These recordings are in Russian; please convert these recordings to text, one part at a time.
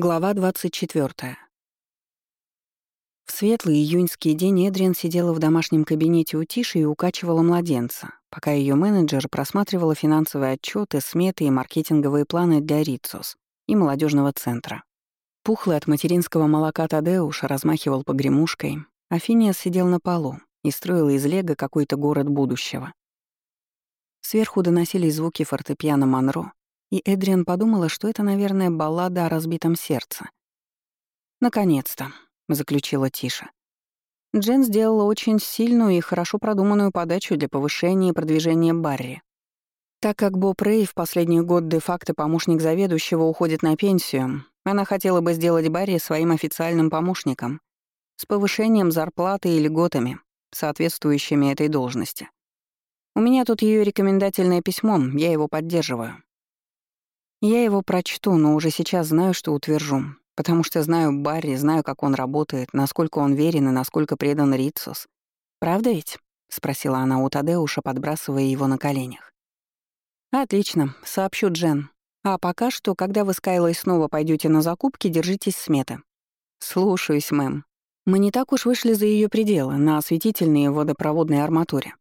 Глава 24. В светлый июньский день Эдриан сидела в домашнем кабинете у Тиши и укачивала младенца, пока ее менеджер просматривала финансовые отчеты, сметы и маркетинговые планы для Рицос и молодежного центра. Пухлый от материнского молока Тадеуш размахивал погремушкой, а Финиас сидел на полу и строил из лего какой-то город будущего. Сверху доносились звуки фортепиано Монро, и Эдриан подумала, что это, наверное, баллада о разбитом сердце. «Наконец-то», — заключила Тиша. Джен сделала очень сильную и хорошо продуманную подачу для повышения и продвижения Барри. Так как Боб Рэй в последний год де-факто помощник заведующего уходит на пенсию, она хотела бы сделать Барри своим официальным помощником с повышением зарплаты и льготами, соответствующими этой должности. У меня тут ее рекомендательное письмо, я его поддерживаю. Я его прочту, но уже сейчас знаю, что утвержу, потому что знаю Барри, знаю, как он работает, насколько он верен и насколько предан Рицус. Правда ведь? спросила она у Тадеуша, подбрасывая его на коленях. Отлично, сообщу Джен. А пока что, когда вы с Кайлой снова пойдете на закупки, держитесь сметы. Слушаюсь, мэм. Мы не так уж вышли за ее пределы на осветительной и водопроводной арматуре.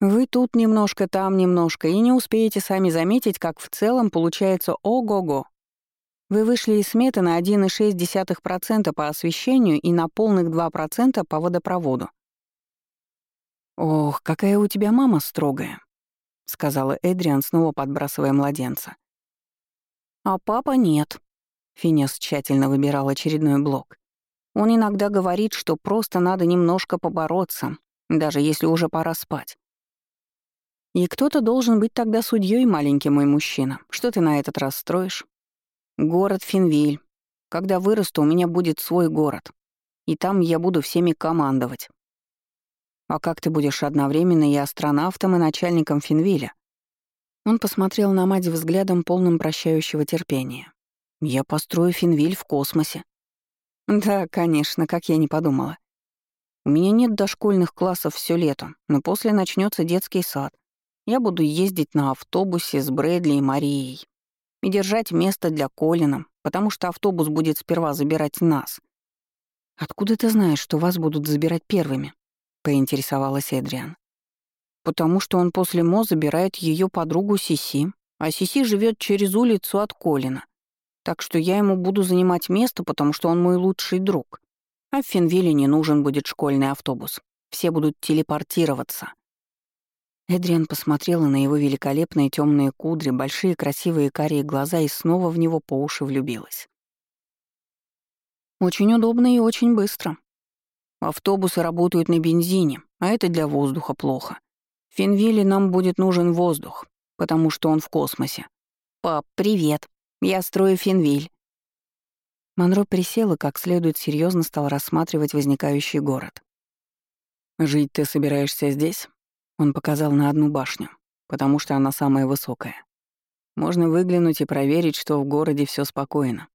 Вы тут немножко, там немножко, и не успеете сами заметить, как в целом получается ого-го. Вы вышли из сметы на 1,6% по освещению и на полных 2% по водопроводу. «Ох, какая у тебя мама строгая», — сказала Эдриан, снова подбрасывая младенца. «А папа нет», — Финес тщательно выбирал очередной блок. «Он иногда говорит, что просто надо немножко побороться, даже если уже пора спать. И кто-то должен быть тогда судьей, маленький мой мужчина. Что ты на этот раз строишь? Город Финвиль. Когда вырасту, у меня будет свой город. И там я буду всеми командовать. А как ты будешь одновременно и астронавтом, и начальником Финвиля? Он посмотрел на мать взглядом, полным прощающего терпения. «Я построю Финвиль в космосе». «Да, конечно, как я не подумала. У меня нет дошкольных классов все лето, но после начнется детский сад, я буду ездить на автобусе с Брэдли и Марией и держать место для Колина, потому что автобус будет сперва забирать нас. «Откуда ты знаешь, что вас будут забирать первыми?» — поинтересовалась Эдриан. «Потому что он после Мо забирает ее подругу Сиси, а Сиси живет через улицу от Колина. Так что я ему буду занимать место, потому что он мой лучший друг. А в Финвилле не нужен будет школьный автобус. Все будут телепортироваться. Эдриан посмотрела на его великолепные темные кудри, большие красивые карие глаза и снова в него по уши влюбилась. «Очень удобно и очень быстро. Автобусы работают на бензине, а это для воздуха плохо. В Финвилле нам будет нужен воздух, потому что он в космосе. Пап, привет. Я строю Финвиль». Монро присела, как следует серьезно стал рассматривать возникающий город. «Жить ты собираешься здесь?» Он показал на одну башню, потому что она самая высокая. Можно выглянуть и проверить, что в городе все спокойно.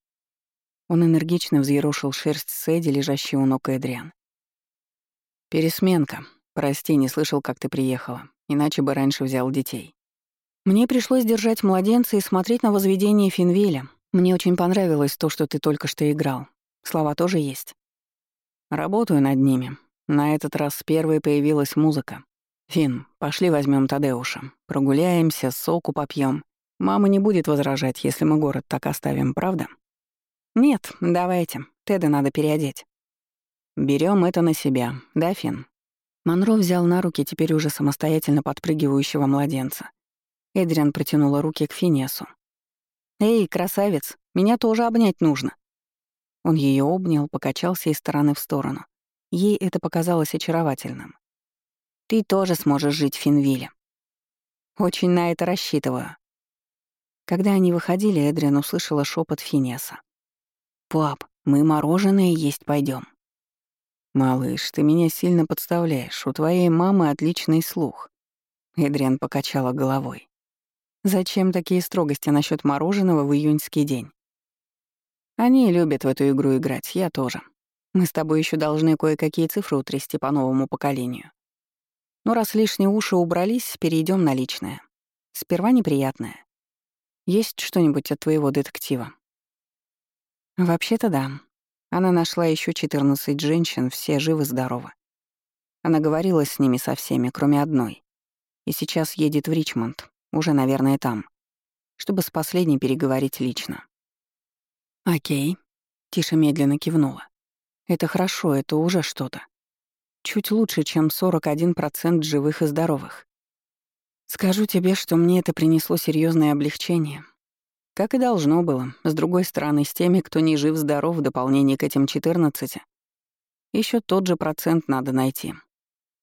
Он энергично взъерошил шерсть Сэдди, лежащей у ног Эдриан. «Пересменка. Прости, не слышал, как ты приехала. Иначе бы раньше взял детей. Мне пришлось держать младенца и смотреть на возведение Финвеля. Мне очень понравилось то, что ты только что играл. Слова тоже есть. Работаю над ними. На этот раз первой появилась музыка. «Фин, пошли возьмем Тадеуша. Прогуляемся, соку попьем. Мама не будет возражать, если мы город так оставим, правда?» «Нет, давайте. Теда надо переодеть». Берем это на себя, да, Фин?» Монро взял на руки теперь уже самостоятельно подпрыгивающего младенца. Эдриан протянула руки к Финесу. «Эй, красавец, меня тоже обнять нужно». Он ее обнял, покачался из стороны в сторону. Ей это показалось очаровательным. Ты тоже сможешь жить в Финвилле. Очень на это рассчитываю. Когда они выходили, Эдриан услышала шепот Финеса. «Пап, мы мороженое есть пойдем. «Малыш, ты меня сильно подставляешь. У твоей мамы отличный слух». Эдриан покачала головой. «Зачем такие строгости насчет мороженого в июньский день?» «Они любят в эту игру играть, я тоже. Мы с тобой еще должны кое-какие цифры утрясти по новому поколению. Но раз лишние уши убрались, перейдем на личное. Сперва неприятное. Есть что-нибудь от твоего детектива? Вообще-то да. Она нашла еще 14 женщин, все живы-здоровы. Она говорила с ними со всеми, кроме одной. И сейчас едет в Ричмонд, уже, наверное, там, чтобы с последней переговорить лично. «Окей», — Тиша медленно кивнула. «Это хорошо, это уже что-то. Чуть лучше, чем 41% живых и здоровых. Скажу тебе, что мне это принесло серьезное облегчение. Как и должно было. С другой стороны, с теми, кто не жив-здоров в дополнение к этим 14, еще тот же процент надо найти.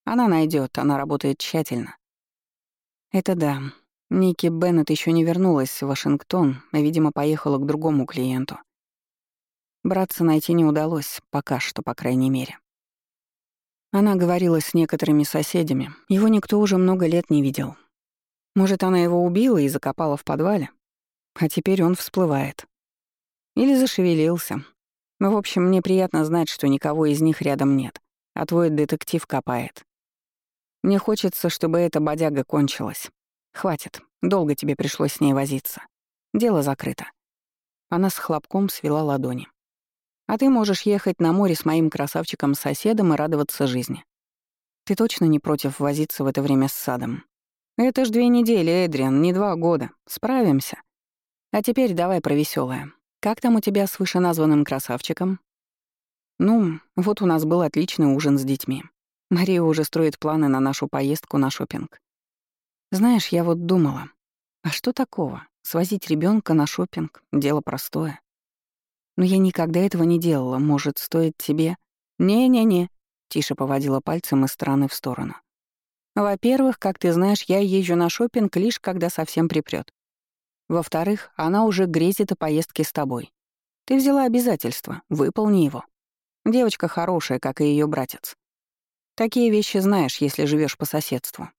Она найдет, она работает тщательно. Это да. Ники Беннет еще не вернулась в Вашингтон, видимо, поехала к другому клиенту. Братца найти не удалось, пока что, по крайней мере. Она говорила с некоторыми соседями. Его никто уже много лет не видел. Может, она его убила и закопала в подвале? А теперь он всплывает. Или зашевелился. В общем, мне приятно знать, что никого из них рядом нет, а твой детектив копает. Мне хочется, чтобы эта бодяга кончилась. Хватит, долго тебе пришлось с ней возиться. Дело закрыто. Она с хлопком свела ладони. А ты можешь ехать на море с моим красавчиком-соседом и радоваться жизни. Ты точно не против возиться в это время с садом? Это ж две недели, Эдриан, не два года. Справимся. А теперь давай про веселое. Как там у тебя с вышеназванным красавчиком? Ну, вот у нас был отличный ужин с детьми. Мария уже строит планы на нашу поездку на шопинг. Знаешь, я вот думала, а что такого? Свозить ребенка на шопинг дело простое. Но я никогда этого не делала. Может, стоит тебе? Не-не-не. Тише поводила пальцем из стороны в сторону. Во-первых, как ты знаешь, я езжу на шопинг лишь когда совсем припрёт. Во-вторых, она уже грезит о поездке с тобой. Ты взяла обязательство, выполни его. Девочка хорошая, как и ее братец. Такие вещи знаешь, если живешь по соседству.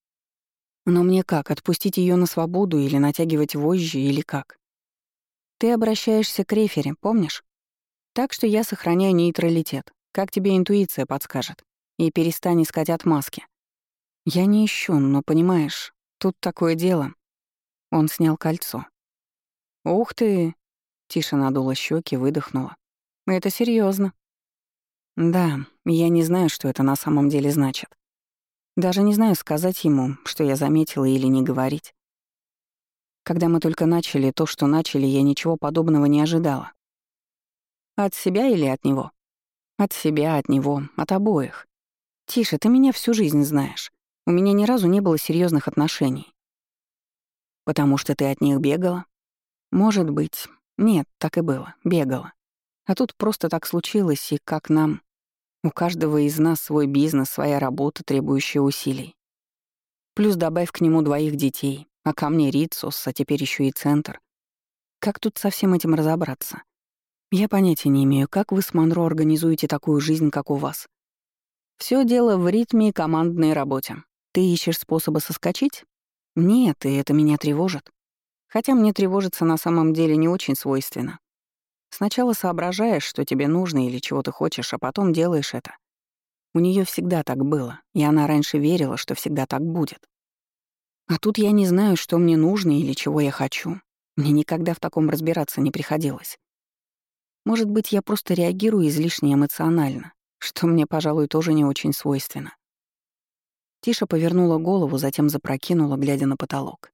Но мне как, отпустить ее на свободу или натягивать вожжи, или как? Ты обращаешься к рефере, помнишь? Так что я сохраняю нейтралитет, как тебе интуиция подскажет. И перестань искать отмазки. Я не ищу, но понимаешь, тут такое дело. Он снял кольцо. «Ух ты!» — Тиша надула щеки, выдохнула. «Это серьезно. «Да, я не знаю, что это на самом деле значит. Даже не знаю, сказать ему, что я заметила или не говорить. Когда мы только начали то, что начали, я ничего подобного не ожидала. От себя или от него? От себя, от него, от обоих. Тише, ты меня всю жизнь знаешь. У меня ни разу не было серьезных отношений. Потому что ты от них бегала? Может быть. Нет, так и было. Бегала. А тут просто так случилось, и как нам... У каждого из нас свой бизнес, своя работа, требующая усилий. Плюс добавь к нему двоих детей, а ко мне Рицус, а теперь еще и Центр. Как тут со всем этим разобраться? Я понятия не имею, как вы с Монро организуете такую жизнь, как у вас. Все дело в ритме и командной работе. Ты ищешь способы соскочить? Нет, и это меня тревожит. Хотя мне тревожиться на самом деле не очень свойственно. Сначала соображаешь, что тебе нужно или чего ты хочешь, а потом делаешь это. У нее всегда так было, и она раньше верила, что всегда так будет. А тут я не знаю, что мне нужно или чего я хочу. Мне никогда в таком разбираться не приходилось. Может быть, я просто реагирую излишне эмоционально, что мне, пожалуй, тоже не очень свойственно. Тиша повернула голову, затем запрокинула, глядя на потолок.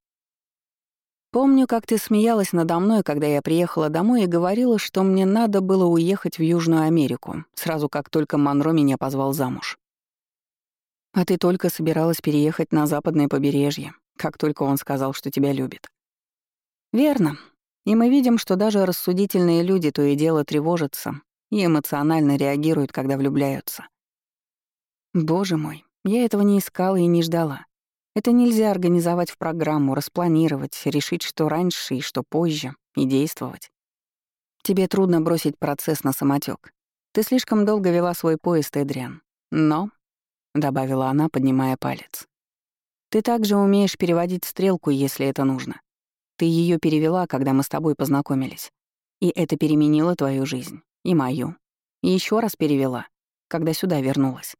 Помню, как ты смеялась надо мной, когда я приехала домой и говорила, что мне надо было уехать в Южную Америку, сразу как только Монро меня позвал замуж. А ты только собиралась переехать на западное побережье, как только он сказал, что тебя любит. Верно. И мы видим, что даже рассудительные люди то и дело тревожатся и эмоционально реагируют, когда влюбляются. Боже мой, я этого не искала и не ждала. Это нельзя организовать в программу, распланировать, решить, что раньше и что позже, и действовать. Тебе трудно бросить процесс на самотек. Ты слишком долго вела свой поезд, Эдриан. Но, — добавила она, поднимая палец, — ты также умеешь переводить стрелку, если это нужно. Ты ее перевела, когда мы с тобой познакомились. И это переменило твою жизнь. И мою. И еще раз перевела, когда сюда вернулась.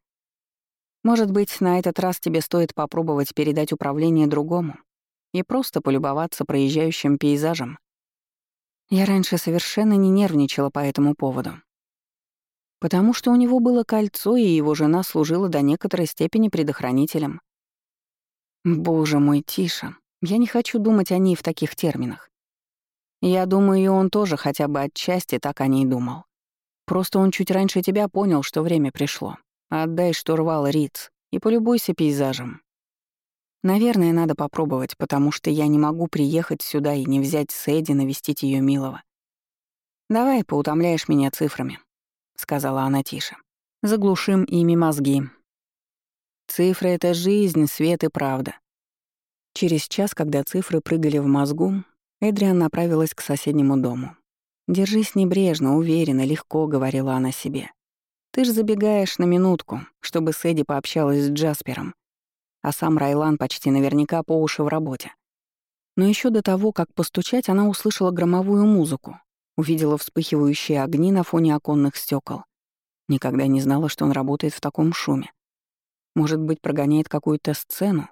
Может быть, на этот раз тебе стоит попробовать передать управление другому и просто полюбоваться проезжающим пейзажем. Я раньше совершенно не нервничала по этому поводу. Потому что у него было кольцо, и его жена служила до некоторой степени предохранителем. Боже мой, Тиша, я не хочу думать о ней в таких терминах. Я думаю, и он тоже хотя бы отчасти так о ней думал. Просто он чуть раньше тебя понял, что время пришло. Отдай штурвал, Риц, и полюбуйся пейзажем. Наверное, надо попробовать, потому что я не могу приехать сюда и не взять Сэдди навестить ее милого. «Давай, поутомляешь меня цифрами», — сказала она тише. «Заглушим ими мозги». Цифры — это жизнь, свет и правда. Через час, когда цифры прыгали в мозгу, Эдриан направилась к соседнему дому. «Держись небрежно, уверенно, легко», — говорила она себе. «Ты ж забегаешь на минутку, чтобы Сэдди пообщалась с Джаспером, а сам Райлан почти наверняка по уши в работе. Но еще до того, как постучать, она услышала громовую музыку, увидела вспыхивающие огни на фоне оконных стекол. Никогда не знала, что он работает в таком шуме. Может быть, прогоняет какую-то сцену?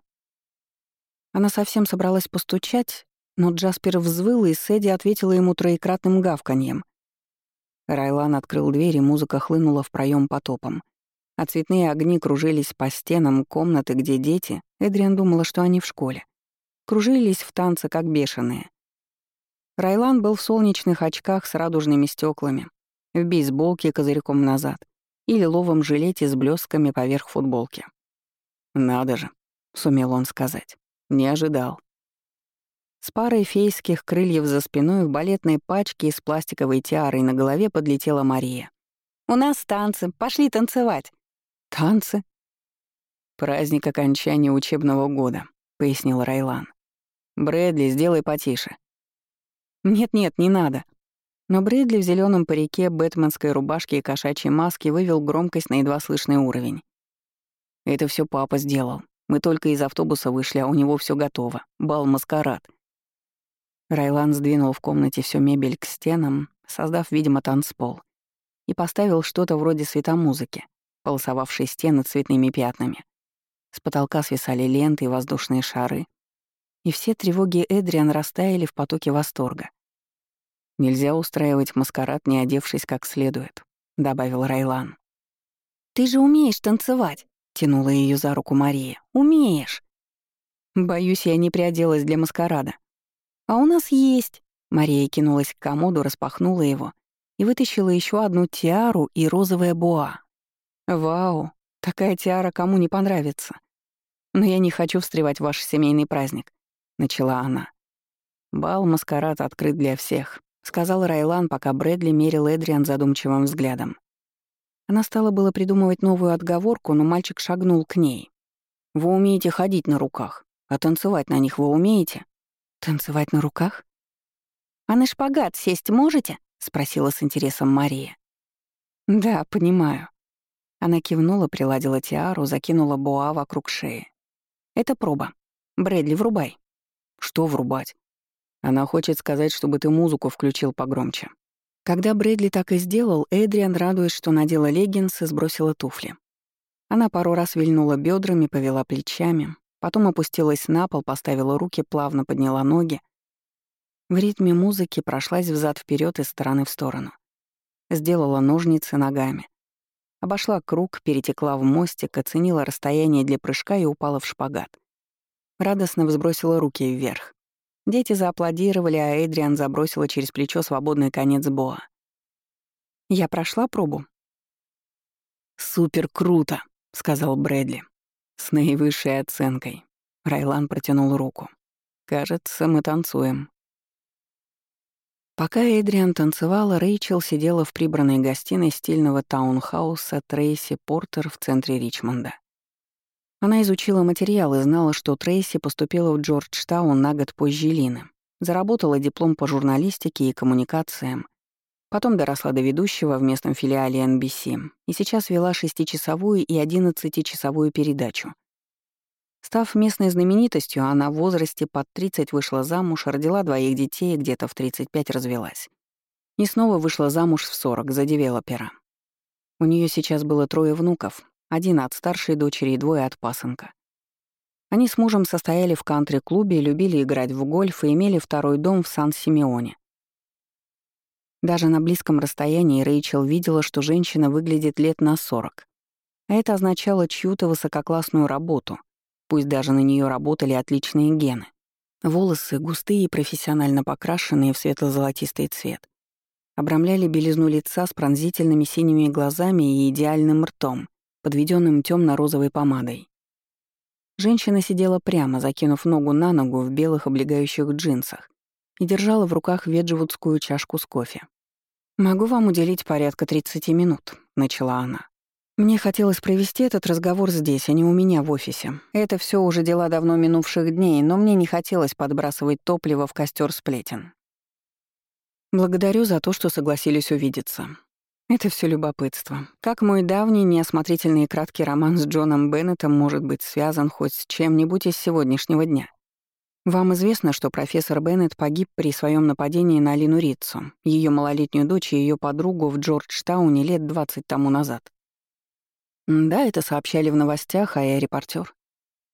Она совсем собралась постучать, но Джаспер взвыл, и Сэдди ответила ему троекратным гавканьем. Райлан открыл дверь, и музыка хлынула в проем потопом. А цветные огни кружились по стенам комнаты, где дети, Эдриан думала, что они в школе, кружились в танце, как бешеные. Райлан был в солнечных очках с радужными стеклами, в бейсболке козырьком назад и лиловом жилете с блесками поверх футболки. «Надо же», — сумел он сказать. «Не ожидал». С парой фейских крыльев за спиной в балетной пачке из пластиковой тиарой на голове подлетела Мария. «У нас танцы, пошли танцевать!» «Танцы?» «Праздник окончания учебного года», — пояснил Райлан. «Брэдли, сделай потише». «Нет-нет, не надо». Но Брэдли в зеленом парике, бэтменской рубашке и кошачьей маске вывел громкость на едва слышный уровень. «Это все папа сделал. Мы только из автобуса вышли, а у него все готово. Бал-маскарад. Райлан сдвинул в комнате всю мебель к стенам, создав, видимо, танцпол, и поставил что-то вроде светомузыки, полосовавшей стены цветными пятнами. С потолка свисали ленты и воздушные шары, и все тревоги Эдриан растаяли в потоке восторга. «Нельзя устраивать маскарад, не одевшись как следует», — добавил Райлан. «Ты же умеешь танцевать», — тянула ее за руку Мария. «Умеешь». «Боюсь, я не приоделась для маскарада», «А у нас есть!» Мария кинулась к комоду, распахнула его и вытащила еще одну тиару и розовое буа. «Вау! Такая тиара кому не понравится!» «Но я не хочу встревать в ваш семейный праздник», — начала она. «Бал-маскарад открыт для всех», — сказал Райлан, пока Брэдли мерил Эдриан задумчивым взглядом. Она стала было придумывать новую отговорку, но мальчик шагнул к ней. «Вы умеете ходить на руках, а танцевать на них вы умеете?» «Танцевать на руках?» «А на шпагат сесть можете?» — спросила с интересом Мария. «Да, понимаю». Она кивнула, приладила тиару, закинула боа вокруг шеи. «Это проба. Брэдли, врубай». «Что врубать?» Она хочет сказать, чтобы ты музыку включил погромче. Когда Брэдли так и сделал, Эдриан, радуясь, что надела леггинсы, сбросила туфли. Она пару раз вильнула бедрами, повела плечами, Потом опустилась на пол, поставила руки, плавно подняла ноги. В ритме музыки прошлась взад вперед из стороны в сторону. Сделала ножницы ногами. Обошла круг, перетекла в мостик, оценила расстояние для прыжка и упала в шпагат. Радостно взбросила руки вверх. Дети зааплодировали, а Эдриан забросила через плечо свободный конец боа. «Я прошла пробу?» «Супер круто», — сказал Брэдли. С наивысшей оценкой. Райлан протянул руку. «Кажется, мы танцуем». Пока Эдриан танцевала, Рэйчел сидела в прибранной гостиной стильного таунхауса Трейси Портер в центре Ричмонда. Она изучила материал и знала, что Трейси поступила в Джорджтаун на год позже Лины, заработала диплом по журналистике и коммуникациям, потом доросла до ведущего в местном филиале NBC и сейчас вела шестичасовую и одиннадцатичасовую передачу. Став местной знаменитостью, она в возрасте под 30 вышла замуж, родила двоих детей и где-то в 35 развелась. И снова вышла замуж в 40 за девелопера. У нее сейчас было трое внуков, один от старшей дочери и двое от пасынка. Они с мужем состояли в кантри-клубе, любили играть в гольф и имели второй дом в Сан-Симеоне. Даже на близком расстоянии Рэйчел видела, что женщина выглядит лет на 40. А это означало чью-то высококлассную работу, пусть даже на нее работали отличные гены. Волосы, густые и профессионально покрашенные в светло-золотистый цвет, обрамляли белизну лица с пронзительными синими глазами и идеальным ртом, подведенным темно-розовой помадой. Женщина сидела прямо, закинув ногу на ногу в белых облегающих джинсах и держала в руках веджвудскую чашку с кофе. «Могу вам уделить порядка 30 минут», — начала она. «Мне хотелось провести этот разговор здесь, а не у меня в офисе. Это все уже дела давно минувших дней, но мне не хотелось подбрасывать топливо в костер сплетен. Благодарю за то, что согласились увидеться. Это все любопытство. Как мой давний неосмотрительный и краткий роман с Джоном Беннетом может быть связан хоть с чем-нибудь из сегодняшнего дня? Вам известно, что профессор Беннет погиб при своем нападении на Алину Ритцу, ее малолетнюю дочь и ее подругу в Джорджтауне лет 20 тому назад. Да, это сообщали в новостях, а я репортер.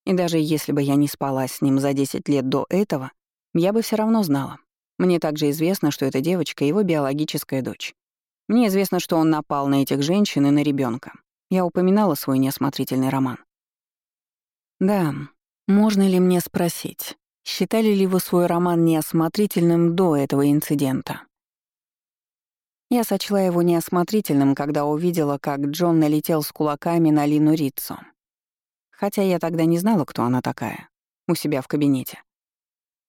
И даже если бы я не спала с ним за 10 лет до этого, я бы все равно знала. Мне также известно, что эта девочка — его биологическая дочь. Мне известно, что он напал на этих женщин и на ребенка. Я упоминала свой неосмотрительный роман. Да, можно ли мне спросить, считали ли вы свой роман неосмотрительным до этого инцидента? Я сочла его неосмотрительным, когда увидела, как Джон налетел с кулаками на Лину Ритцу. Хотя я тогда не знала, кто она такая, у себя в кабинете.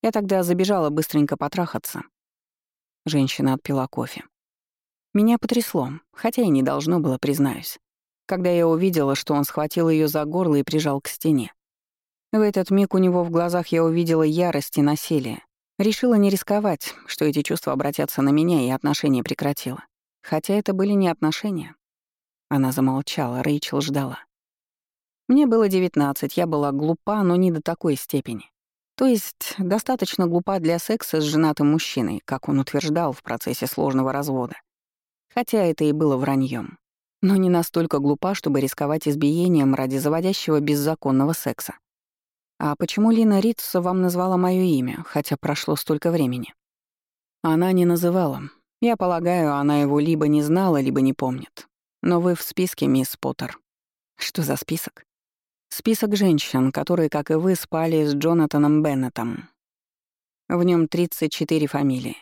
Я тогда забежала быстренько потрахаться. Женщина отпила кофе. Меня потрясло, хотя и не должно было, признаюсь, когда я увидела, что он схватил ее за горло и прижал к стене. В этот миг у него в глазах я увидела ярость и насилие. Решила не рисковать, что эти чувства обратятся на меня, и отношения прекратила. Хотя это были не отношения. Она замолчала, Рэйчел ждала. Мне было 19, я была глупа, но не до такой степени. То есть достаточно глупа для секса с женатым мужчиной, как он утверждал в процессе сложного развода. Хотя это и было враньем. Но не настолько глупа, чтобы рисковать избиением ради заводящего беззаконного секса. А почему Лина Ритц вам назвала мое имя, хотя прошло столько времени? Она не называла. Я полагаю, она его либо не знала, либо не помнит. Но вы в списке, мисс Поттер. Что за список? Список женщин, которые, как и вы, спали с Джонатаном Беннетом. В нем 34 фамилии.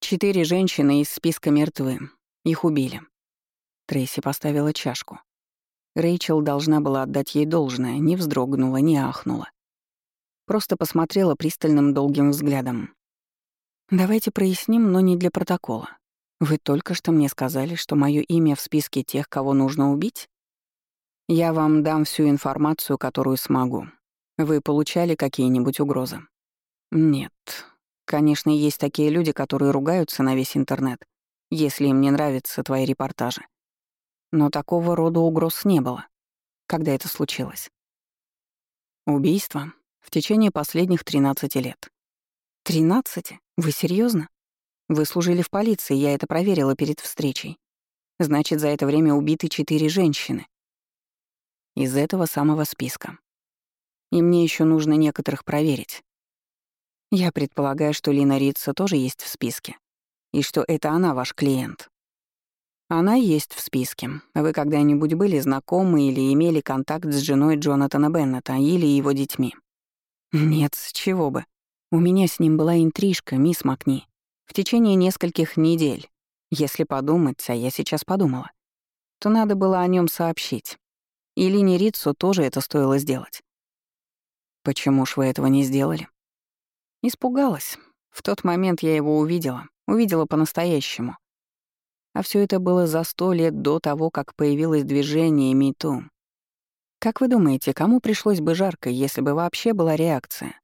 Четыре женщины из списка мертвы. Их убили. Трейси поставила чашку. Рэйчел должна была отдать ей должное, не вздрогнула, не ахнула. Просто посмотрела пристальным долгим взглядом. «Давайте проясним, но не для протокола. Вы только что мне сказали, что мое имя в списке тех, кого нужно убить? Я вам дам всю информацию, которую смогу. Вы получали какие-нибудь угрозы? Нет. Конечно, есть такие люди, которые ругаются на весь интернет, если им не нравятся твои репортажи. Но такого рода угроз не было. Когда это случилось? Убийство в течение последних 13 лет. 13? Вы серьезно? Вы служили в полиции, я это проверила перед встречей. Значит, за это время убиты четыре женщины. Из этого самого списка. И мне еще нужно некоторых проверить. Я предполагаю, что Лина Рица тоже есть в списке и что это она ваш клиент. Она есть в списке. Вы когда-нибудь были знакомы или имели контакт с женой Джонатана Беннета или его детьми? Нет, с чего бы. У меня с ним была интрижка, мисс Макни. В течение нескольких недель. Если подумать, а я сейчас подумала, то надо было о нем сообщить. И Лине Рицу тоже это стоило сделать. Почему ж вы этого не сделали? Испугалась. В тот момент я его увидела. Увидела по-настоящему. А все это было за сто лет до того, как появилось движение МИТУ. Как вы думаете, кому пришлось бы жарко, если бы вообще была реакция?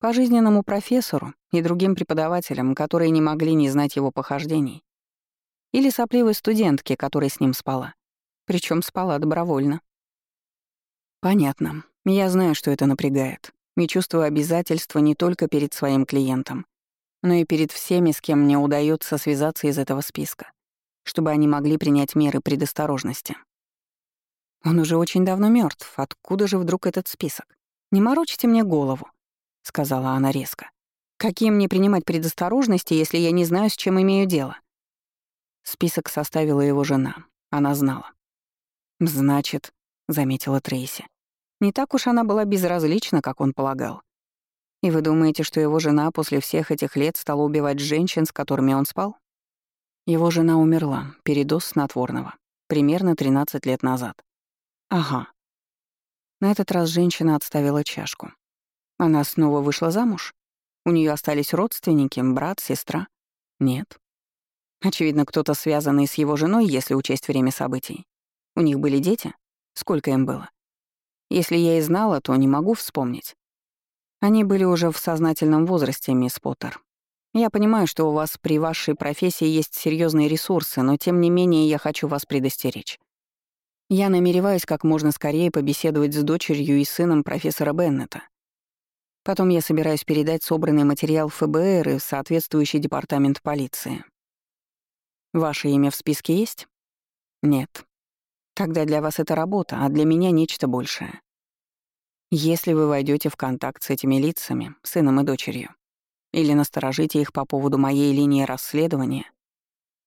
Пожизненному профессору и другим преподавателям, которые не могли не знать его похождений? Или сопливой студентке, которая с ним спала? Причем спала добровольно. Понятно. Я знаю, что это напрягает. И чувствую обязательства не только перед своим клиентом, но и перед всеми, с кем мне удается связаться из этого списка, чтобы они могли принять меры предосторожности. Он уже очень давно мертв. Откуда же вдруг этот список? Не морочите мне голову, сказала она резко. Какие мне принимать предосторожности, если я не знаю, с чем имею дело? Список составила его жена. Она знала. «Значит», — заметила Трейси, — «не так уж она была безразлична, как он полагал. И вы думаете, что его жена после всех этих лет стала убивать женщин, с которыми он спал? Его жена умерла, передоз снотворного, примерно 13 лет назад. Ага. На этот раз женщина отставила чашку. Она снова вышла замуж? У нее остались родственники, брат, сестра? Нет. Очевидно, кто-то связанный с его женой, если учесть время событий. У них были дети? Сколько им было? Если я и знала, то не могу вспомнить. Они были уже в сознательном возрасте, мисс Поттер. Я понимаю, что у вас при вашей профессии есть серьезные ресурсы, но тем не менее я хочу вас предостеречь. Я намереваюсь как можно скорее побеседовать с дочерью и сыном профессора Беннета. Потом я собираюсь передать собранный материал ФБР и в соответствующий департамент полиции. Ваше имя в списке есть? Нет. Тогда для вас это работа, а для меня нечто большее. Если вы войдете в контакт с этими лицами, сыном и дочерью, или насторожите их по поводу моей линии расследования,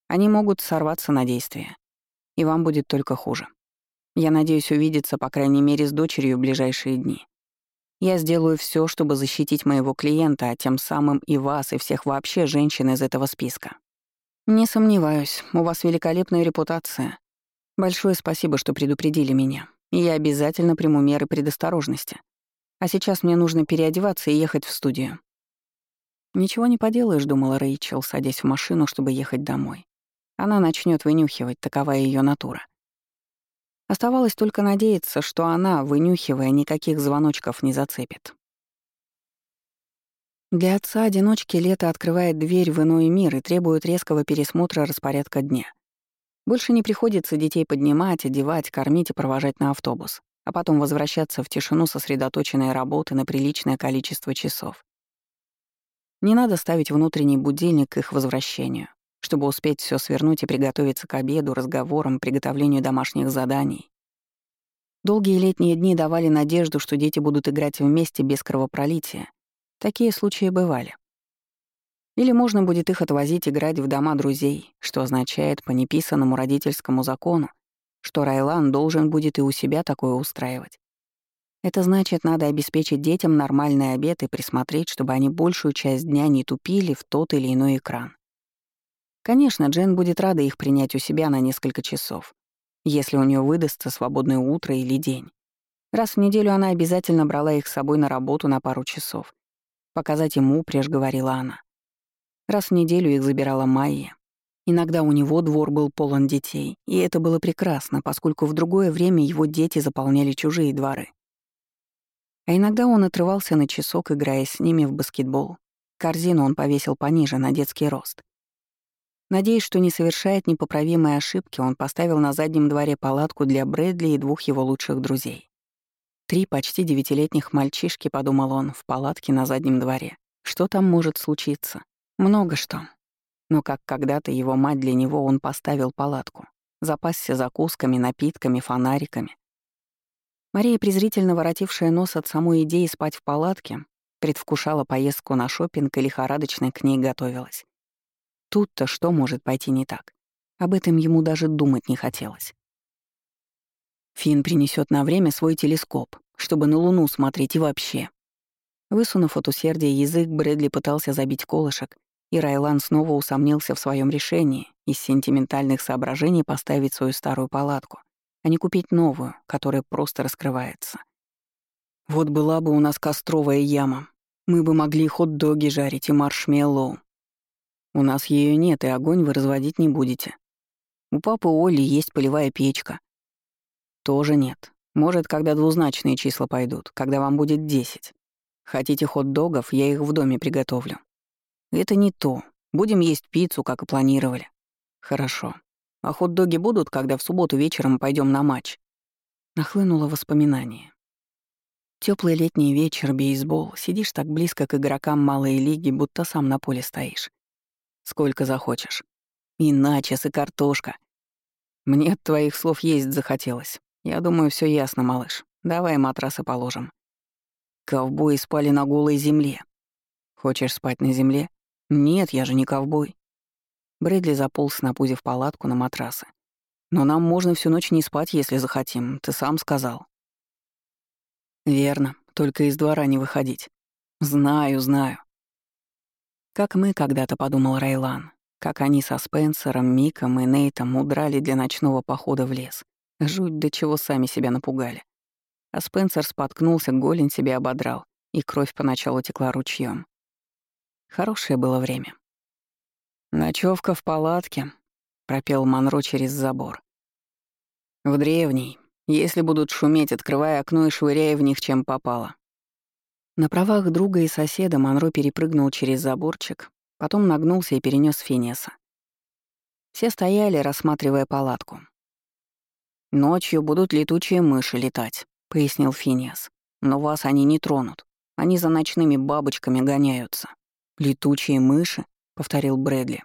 они могут сорваться на действие, и вам будет только хуже. Я надеюсь увидеться, по крайней мере, с дочерью в ближайшие дни. Я сделаю все, чтобы защитить моего клиента, а тем самым и вас, и всех вообще женщин из этого списка. Не сомневаюсь, у вас великолепная репутация. Большое спасибо, что предупредили меня. И я обязательно приму меры предосторожности. А сейчас мне нужно переодеваться и ехать в студию. Ничего не поделаешь, думала Рэйчел, садясь в машину, чтобы ехать домой. Она начнет вынюхивать, такова ее натура. Оставалось только надеяться, что она, вынюхивая, никаких звоночков не зацепит. Для отца-одиночки лето открывает дверь в иной мир и требует резкого пересмотра распорядка дня. Больше не приходится детей поднимать, одевать, кормить и провожать на автобус, а потом возвращаться в тишину сосредоточенной работы на приличное количество часов. Не надо ставить внутренний будильник к их возвращению чтобы успеть все свернуть и приготовиться к обеду, разговорам, приготовлению домашних заданий. Долгие летние дни давали надежду, что дети будут играть вместе без кровопролития. Такие случаи бывали. Или можно будет их отвозить играть в дома друзей, что означает по неписанному родительскому закону, что Райлан должен будет и у себя такое устраивать. Это значит, надо обеспечить детям нормальный обед и присмотреть, чтобы они большую часть дня не тупили в тот или иной экран. Конечно, Джен будет рада их принять у себя на несколько часов, если у нее выдастся свободное утро или день. Раз в неделю она обязательно брала их с собой на работу на пару часов. Показать ему упряжь, говорила она. Раз в неделю их забирала Майя. Иногда у него двор был полон детей, и это было прекрасно, поскольку в другое время его дети заполняли чужие дворы. А иногда он отрывался на часок, играя с ними в баскетбол. Корзину он повесил пониже, на детский рост. Надеясь, что не совершает непоправимой ошибки, он поставил на заднем дворе палатку для Брэдли и двух его лучших друзей. Три почти девятилетних мальчишки, подумал он, в палатке на заднем дворе. Что там может случиться? Много что. Но как когда-то его мать для него он поставил палатку. Запасся закусками, напитками, фонариками. Мария, презрительно воротившая нос от самой идеи спать в палатке, предвкушала поездку на шопинг и лихорадочно к ней готовилась. Тут-то что может пойти не так? Об этом ему даже думать не хотелось. Финн принесет на время свой телескоп, чтобы на Луну смотреть и вообще. Высунув от усердия язык, Брэдли пытался забить колышек, и Райлан снова усомнился в своем решении из сентиментальных соображений поставить свою старую палатку, а не купить новую, которая просто раскрывается. Вот была бы у нас костровая яма. Мы бы могли хот-доги жарить и маршмеллоу, у нас ее нет, и огонь вы разводить не будете. У папы Олли есть полевая печка. Тоже нет. Может, когда двузначные числа пойдут, когда вам будет десять. Хотите хот-догов, я их в доме приготовлю. Это не то. Будем есть пиццу, как и планировали. Хорошо. А хот-доги будут, когда в субботу вечером пойдем на матч? Нахлынуло воспоминание. Теплый летний вечер, бейсбол, сидишь так близко к игрокам малой лиги, будто сам на поле стоишь. Сколько захочешь. И начес, и картошка. Мне от твоих слов есть захотелось. Я думаю, все ясно, малыш. Давай матрасы положим. Ковбои спали на голой земле. Хочешь спать на земле? Нет, я же не ковбой. Брэдли заполз на пузе в палатку на матрасы. «Но нам можно всю ночь не спать, если захотим, ты сам сказал». «Верно, только из двора не выходить. Знаю, знаю». Как мы когда-то, подумал Райлан, как они со Спенсером, Миком и Нейтом удрали для ночного похода в лес. Жуть, до чего сами себя напугали. А Спенсер споткнулся, голень себе ободрал, и кровь поначалу текла ручьем. Хорошее было время. «Ночевка в палатке», — пропел Монро через забор. «В древней. Если будут шуметь, открывая окно и швыряя в них, чем попало». На правах друга и соседа Монро перепрыгнул через заборчик, потом нагнулся и перенес Финеса. Все стояли, рассматривая палатку. «Ночью будут летучие мыши летать», — пояснил Финиас. «Но вас они не тронут. Они за ночными бабочками гоняются». «Летучие мыши?» повторил Брэдли.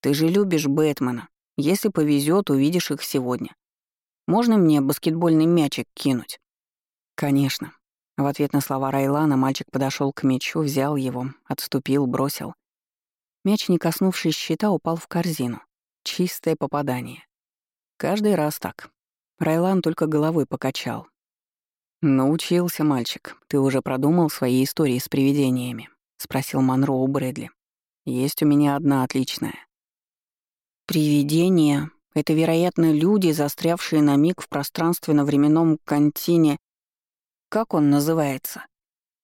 Ты же любишь Бэтмена. Если повезет, увидишь их сегодня. Можно мне баскетбольный мячик кинуть? Конечно. В ответ на слова Райлана мальчик подошел к мячу, взял его, отступил, бросил. Мяч, не коснувшись щита, упал в корзину. Чистое попадание. Каждый раз так. Райлан только головой покачал. «Научился, мальчик. Ты уже продумал свои истории с привидениями?» — спросил Монро у Брэдли. Есть у меня одна отличная. Привидения — это, вероятно, люди, застрявшие на миг в пространственно-временном контине. Как он называется?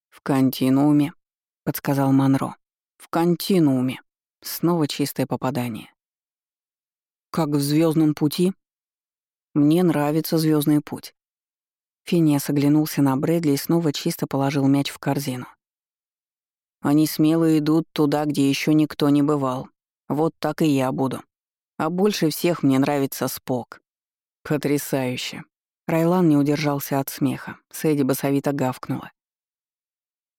В континууме, — подсказал Монро. В континууме. Снова чистое попадание. Как в звездном пути? Мне нравится звездный путь. Финиас оглянулся на Брэдли и снова чисто положил мяч в корзину. Они смело идут туда, где еще никто не бывал. Вот так и я буду. А больше всех мне нравится Спок. Потрясающе. Райлан не удержался от смеха. Сэдди басовито гавкнула.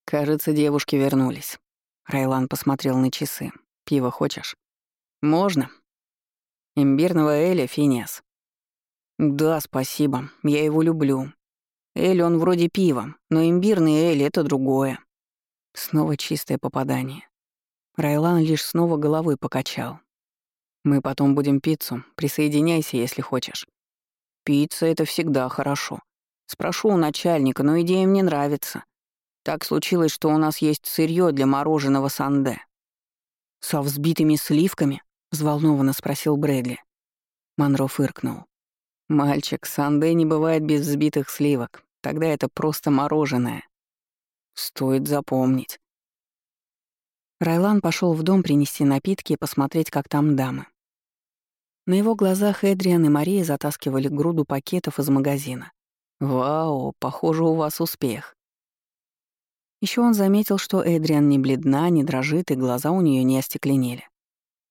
Кажется, девушки вернулись. Райлан посмотрел на часы. «Пиво хочешь?» «Можно». «Имбирного Эля, Финес». «Да, спасибо. Я его люблю. Эль, он вроде пива, но имбирный Эль — это другое». Снова чистое попадание. Райлан лишь снова головой покачал. «Мы потом будем пиццу. Присоединяйся, если хочешь». «Пицца — это всегда хорошо. Спрошу у начальника, но идея мне нравится. Так случилось, что у нас есть сырье для мороженого санде». «Со взбитыми сливками?» — взволнованно спросил Брэдли. Монро фыркнул. «Мальчик, санде не бывает без взбитых сливок. Тогда это просто мороженое. Стоит запомнить. Райлан пошел в дом принести напитки и посмотреть, как там дамы. На его глазах Эдриан и Мария затаскивали груду пакетов из магазина. «Вау, похоже, у вас успех». Еще он заметил, что Эдриан не бледна, не дрожит, и глаза у нее не остекленели.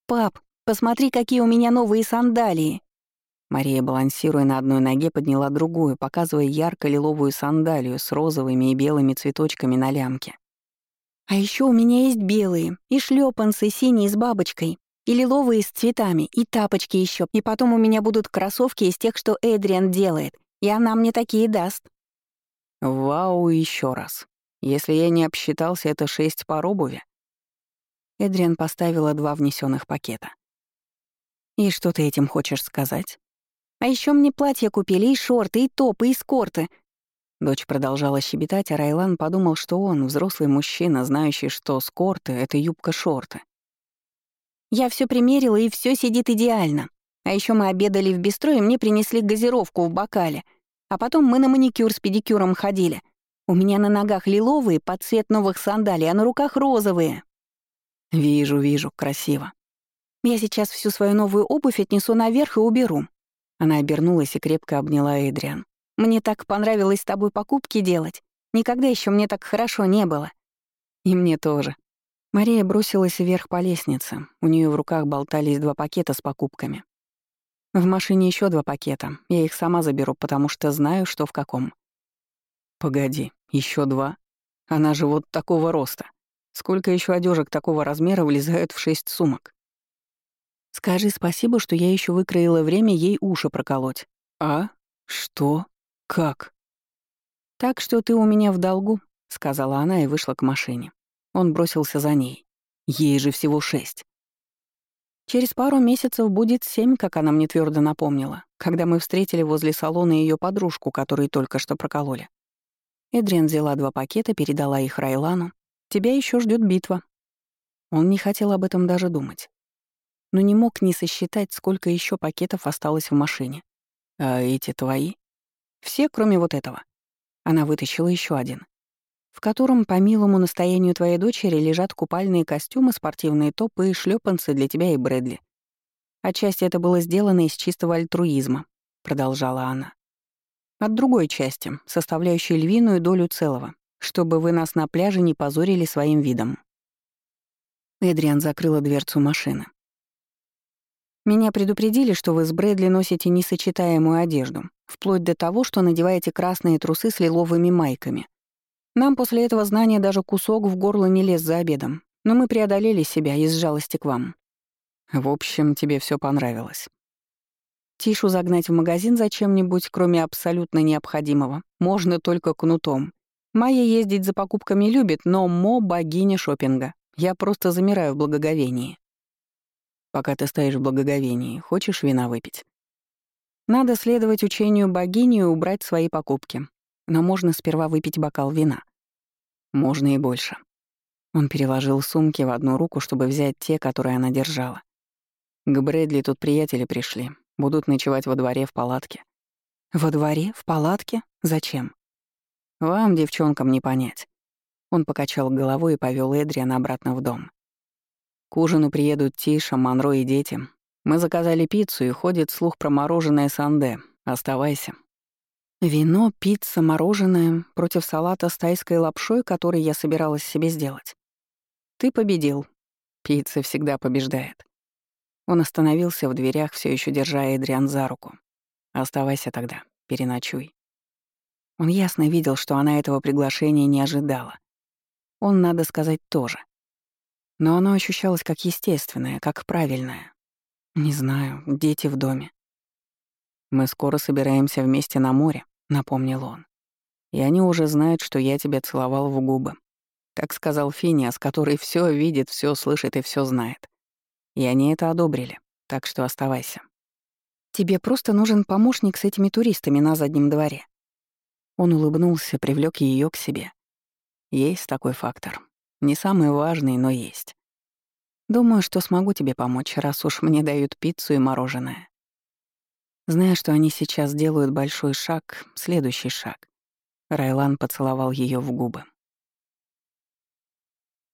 «Пап, посмотри, какие у меня новые сандалии!» Мария, балансируя на одной ноге, подняла другую, показывая ярко-лиловую сандалию с розовыми и белыми цветочками на лямке. «А еще у меня есть белые, и шлепанцы синие с бабочкой, и лиловые с цветами, и тапочки еще, и потом у меня будут кроссовки из тех, что Эдриан делает, и она мне такие даст». «Вау, еще раз. Если я не обсчитался, это шесть пар обуви». Эдриан поставила два внесенных пакета. «И что ты этим хочешь сказать?» А еще мне платье купили, и шорты, и топы, и скорты». Дочь продолжала щебетать, а Райлан подумал, что он, взрослый мужчина, знающий, что скорты — это юбка-шорты. «Я все примерила, и все сидит идеально. А еще мы обедали в бистро, и мне принесли газировку в бокале. А потом мы на маникюр с педикюром ходили. У меня на ногах лиловые под цвет новых сандалий, а на руках розовые». «Вижу, вижу, красиво. Я сейчас всю свою новую обувь отнесу наверх и уберу. Она обернулась и крепко обняла Эдриан. «Мне так понравилось с тобой покупки делать. Никогда еще мне так хорошо не было». «И мне тоже». Мария бросилась вверх по лестнице. У нее в руках болтались два пакета с покупками. В машине еще два пакета. Я их сама заберу, потому что знаю, что в каком. Погоди, еще два? Она же вот такого роста. Сколько еще одежек такого размера влезают в шесть сумок? Скажи спасибо, что я еще выкроила время ей уши проколоть. А? Что? Как? Так что ты у меня в долгу, сказала она и вышла к машине. Он бросился за ней. Ей же всего шесть. Через пару месяцев будет семь, как она мне твердо напомнила, когда мы встретили возле салона ее подружку, которую только что прокололи. Эдриан взяла два пакета, передала их Райлану. «Тебя еще ждет битва». Он не хотел об этом даже думать. Но не мог не сосчитать, сколько еще пакетов осталось в машине. «А эти твои?» «Все, кроме вот этого». Она вытащила еще один в котором, по милому настоянию твоей дочери, лежат купальные костюмы, спортивные топы и шлепанцы для тебя и Брэдли. Отчасти это было сделано из чистого альтруизма, продолжала она. От другой части, составляющей львиную долю целого, чтобы вы нас на пляже не позорили своим видом. Эдриан закрыла дверцу машины. Меня предупредили, что вы с Брэдли носите несочетаемую одежду, вплоть до того, что надеваете красные трусы с лиловыми майками — нам после этого знания даже кусок в горло не лез за обедом, но мы преодолели себя из жалости к вам. В общем, тебе все понравилось. Тишу загнать в магазин за чем-нибудь, кроме абсолютно необходимого, можно только кнутом. Майя ездить за покупками любит, но Мо — богиня шопинга. Я просто замираю в благоговении. Пока ты стоишь в благоговении, хочешь вина выпить? Надо следовать учению богини и убрать свои покупки но можно сперва выпить бокал вина. Можно и больше. Он переложил сумки в одну руку, чтобы взять те, которые она держала. К Брэдли тут приятели пришли. Будут ночевать во дворе в палатке. Во дворе? В палатке? Зачем? Вам, девчонкам, не понять. Он покачал головой и повел Эдриан обратно в дом. К ужину приедут Тиша, Монро и дети. Мы заказали пиццу, и ходит слух про мороженое санде. Оставайся. Вино, пицца, мороженое против салата с тайской лапшой, который я собиралась себе сделать. Ты победил. Пицца всегда побеждает. Он остановился в дверях, все еще держа Эдриан за руку. Оставайся тогда, переночуй. Он ясно видел, что она этого приглашения не ожидала. Он, надо сказать, тоже. Но оно ощущалось как естественное, как правильное. Не знаю, дети в доме. Мы скоро собираемся вместе на море напомнил он. И они уже знают, что я тебя целовал в губы. Так сказал Финиас, который все видит, все слышит и все знает. И они это одобрили, так что оставайся. Тебе просто нужен помощник с этими туристами на заднем дворе. Он улыбнулся, привлек ее к себе. Есть такой фактор. Не самый важный, но есть. Думаю, что смогу тебе помочь, раз уж мне дают пиццу и мороженое. Зная, что они сейчас делают большой шаг, следующий шаг. Райлан поцеловал ее в губы.